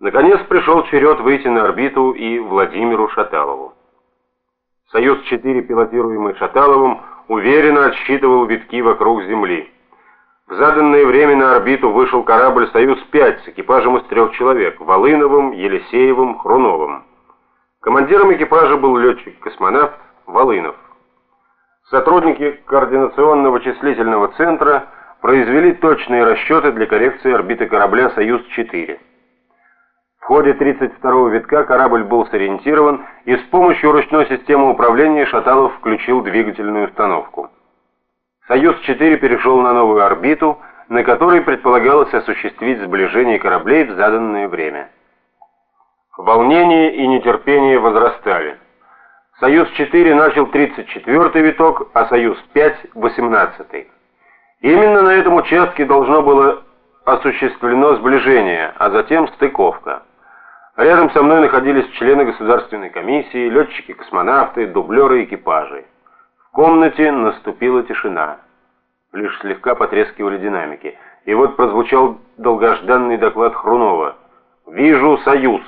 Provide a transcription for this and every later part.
Наконец пришел черед выйти на орбиту и Владимиру Шаталову. «Союз-4», пилотируемый Шаталовым, уверенно отсчитывал витки вокруг Земли. В заданное время на орбиту вышел корабль «Союз-5» с экипажем из трех человек – Волыновым, Елисеевым, Хруновым. Командиром экипажа был летчик-космонавт Волынов. Сотрудники Координационного числительного центра произвели точные расчеты для коррекции орбиты корабля «Союз-4». В ходе 32-го витка корабль был сориентирован и с помощью ручной системы управления Шаталов включил двигательную установку. «Союз-4» перешел на новую орбиту, на которой предполагалось осуществить сближение кораблей в заданное время. Волнение и нетерпение возрастали. «Союз-4» начал 34-й виток, а «Союз-5» — 18-й. Именно на этом участке должно было осуществлено сближение, а затем стыковка. Рядом со мной находились члены государственной комиссии, летчики-космонавты, дублеры экипажей. В комнате наступила тишина. Лишь слегка потрескивали динамики. И вот прозвучал долгожданный доклад Хрунова. «Вижу союз».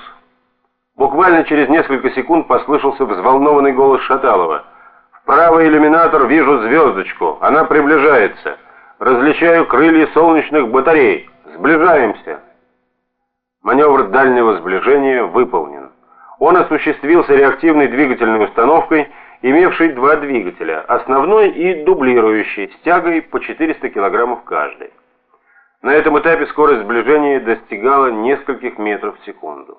Буквально через несколько секунд послышался взволнованный голос Шаталова. «В правый иллюминатор вижу звездочку. Она приближается. Различаю крылья солнечных батарей. Сближаемся». Маневр дальнего сближения выполнен. Он осуществился реактивной двигательной установкой, имевшей два двигателя, основной и дублирующий, с тягой по 400 кг каждый. На этом этапе скорость сближения достигала нескольких метров в секунду.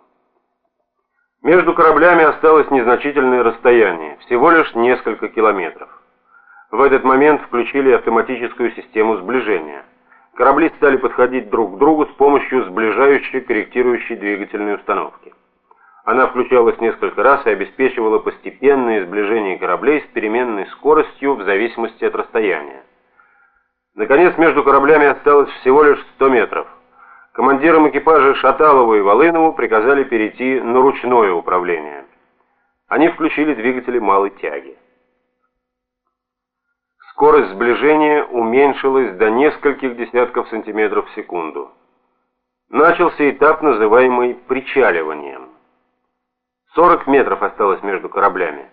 Между кораблями осталось незначительное расстояние, всего лишь несколько километров. В этот момент включили автоматическую систему сближения. Корабли стали подходить друг к другу с помощью сближающей корректирующей двигательной установки. Она включалась несколько раз и обеспечивала постепенное сближение кораблей с переменной скоростью в зависимости от расстояния. Наконец, между кораблями осталось всего лишь 100 метров. Командирам экипажа Шаталову и Волынову приказали перейти на ручное управление. Они включили двигатели малой тяги. Скорость сближения уменьшилась до нескольких десятков сантиметров в секунду. Начался этап, называемый причаливанием. 40 метров осталось между кораблями.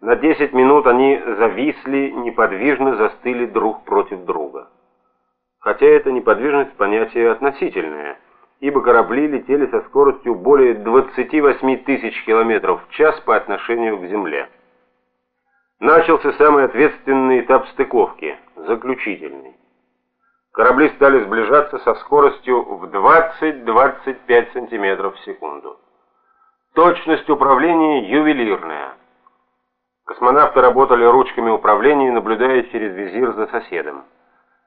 На 10 минут они зависли, неподвижно застыли друг против друга. Хотя эта неподвижность понятие относительное, ибо корабли летели со скоростью более 28 тысяч километров в час по отношению к Земле. Начался самый ответственный этап стыковки, заключительный. Корабли стали сближаться со скоростью в 20-25 см в секунду. Точность управления ювелирная. Космонавты работали ручками управления, наблюдая через визир за соседом.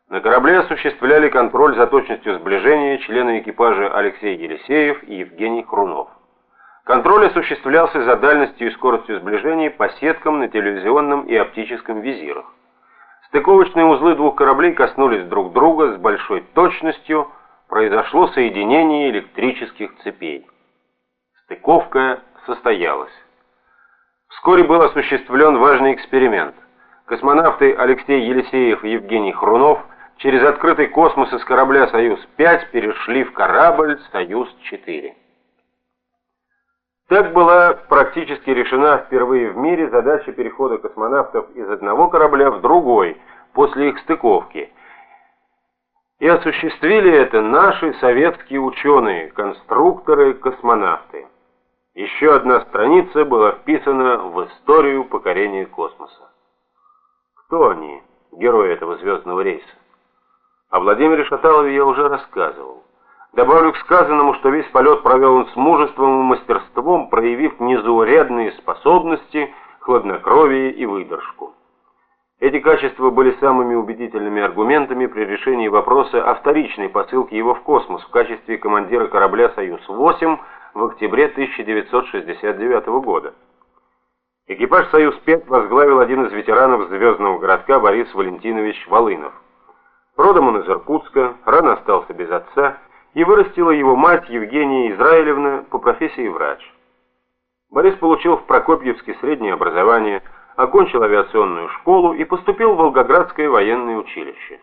На корабле осуществляли контроль за точностью сближения члены экипажа Алексей Елисеев и Евгений Хрунов. Контроль осуществлялся за дальностью и скоростью сближения по сеткам на телевизионном и оптическом визирах. Стыковочные узлы двух кораблей коснулись друг друга с большой точностью, произошло соединение электрических цепей. Стыковка состоялась. Вскоре был осуществлен важный эксперимент. Космонавты Алексей Елисеев и Евгений Хрунов через открытый космос из корабля «Союз-5» перешли в корабль «Союз-4». Так была практически решена впервые в мире задача перехода космонавтов из одного корабля в другой после их стыковки. И осуществили это наши советские ученые, конструкторы, космонавты. Еще одна страница была вписана в историю покорения космоса. Кто они, герои этого звездного рейса? О Владимире Шаталове я уже рассказывал. Добавлю к сказанному, что весь полет провел он с мужеством и мастерством, проявив незаурядные способности, хладнокровие и выдержку. Эти качества были самыми убедительными аргументами при решении вопроса о вторичной посылке его в космос в качестве командира корабля «Союз-8» в октябре 1969 года. Экипаж «Союз-5» возглавил один из ветеранов звездного городка Борис Валентинович Волынов. Родом он из Иркутска, рано остался без отца, и вырастила его мать Евгения Израилевна по профессии врач. Борис получил в Прокопьевске среднее образование, окончил авиационную школу и поступил в Волгоградское военное училище.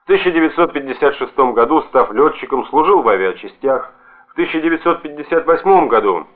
В 1956 году, став летчиком, служил в авиачастях, 1958 году